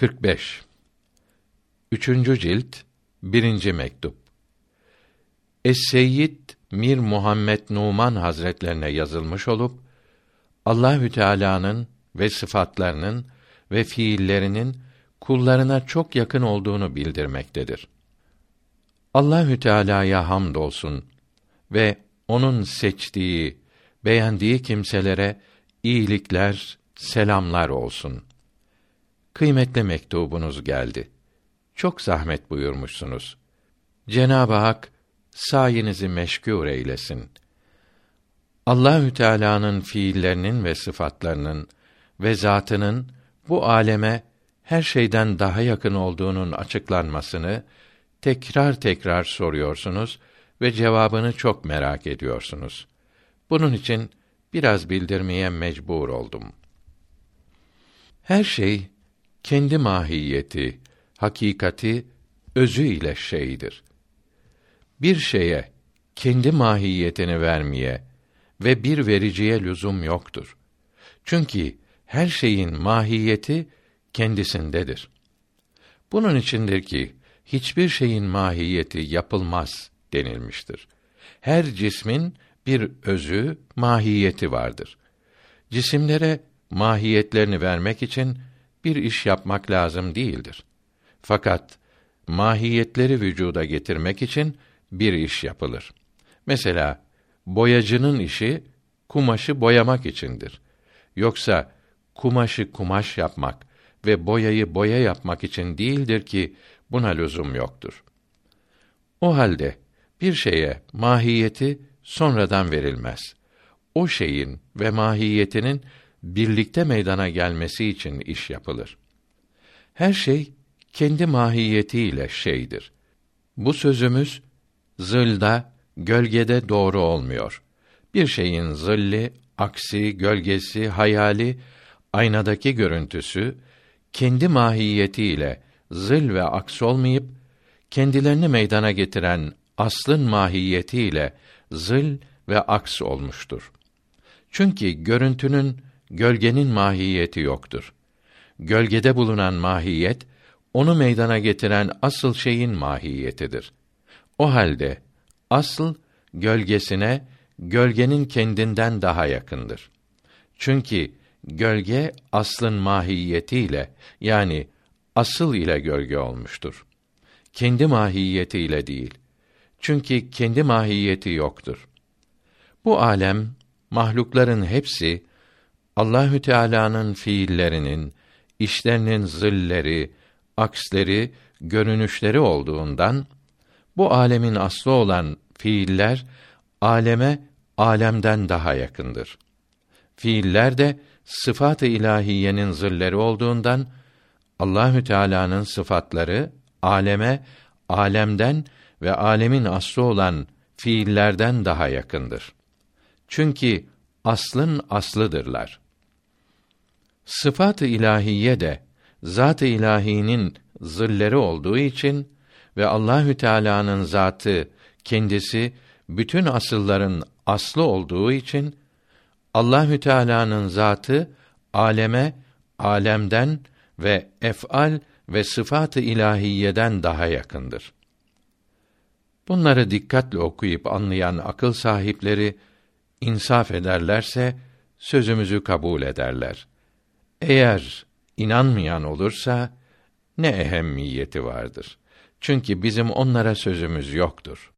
45 Üçüncü cilt birinci mektup Es-Seyyid Mir Muhammed Numan Hazretlerine yazılmış olup Allahü Teala'nın ve sıfatlarının ve fiillerinin kullarına çok yakın olduğunu bildirmektedir. Allahü Teala'ya hamdolsun ve onun seçtiği, beğendiği kimselere iyilikler, selamlar olsun. Kıymetli mektubunuz geldi. Çok zahmet buyurmuşsunuz. Cenab-ı Hak sayenizi meşgûr eylesin. Allahü Teala'nın fiillerinin ve sıfatlarının ve zatının bu aleme her şeyden daha yakın olduğunun açıklanmasını tekrar tekrar soruyorsunuz ve cevabını çok merak ediyorsunuz. Bunun için biraz bildirmeye mecbur oldum. Her şey kendi mahiyeti, hakikati, özü ile şeydir. Bir şeye kendi mahiyetini vermeye ve bir vericiye lüzum yoktur. Çünkü her şeyin mahiyeti kendisindedir. Bunun içindir ki hiçbir şeyin mahiyeti yapılmaz denilmiştir. Her cismin bir özü, mahiyeti vardır. Cisimlere mahiyetlerini vermek için bir iş yapmak lazım değildir. Fakat mahiyetleri vücuda getirmek için bir iş yapılır. Mesela boyacının işi kumaşı boyamak içindir. Yoksa kumaşı kumaş yapmak ve boyayı boya yapmak için değildir ki buna lüzum yoktur. O halde bir şeye mahiyeti sonradan verilmez. O şeyin ve mahiyetinin birlikte meydana gelmesi için iş yapılır. Her şey kendi mahiyetiyle şeydir. Bu sözümüz zılda, gölgede doğru olmuyor. Bir şeyin zilli, aksi, gölgesi, hayali, aynadaki görüntüsü kendi mahiyetiyle zil ve aks olmayıp kendilerini meydana getiren aslın mahiyetiyle zil ve aks olmuştur. Çünkü görüntünün gölgenin mahiyeti yoktur. Gölgede bulunan mahiyet onu meydana getiren asıl şeyin mahiyetidir. O halde asıl gölgesine gölgenin kendinden daha yakındır. Çünkü gölge aslın mahiyetiyle yani asıl ile gölge olmuştur. Kendi mahiyetiyle değil. Çünkü kendi mahiyeti yoktur. Bu alem mahlukların hepsi Allahü Teala'nın fiillerinin, işlerinin zilleri, aksleri, görünüşleri olduğundan bu alemin aslı olan fiiller aleme alemden daha yakındır. Fiiller de sıfat-ı ilahiyenin zilleri olduğundan Allahü Teala'nın sıfatları aleme alemden ve alemin aslı olan fiillerden daha yakındır. Çünkü aslın aslıdırlar. Sıfat-ı ilahiye de zat-ı ilahinin zilleri olduğu için ve Allahü Teala'nın zatı kendisi bütün asılların aslı olduğu için Allahü Teala'nın zatı aleme alemden ve ef'al ve sıfat-ı ilahiyeden daha yakındır. Bunları dikkatle okuyup anlayan akıl sahipleri insaf ederlerse sözümüzü kabul ederler. Eğer inanmayan olursa ne ehemmiyeti vardır? Çünkü bizim onlara sözümüz yoktur.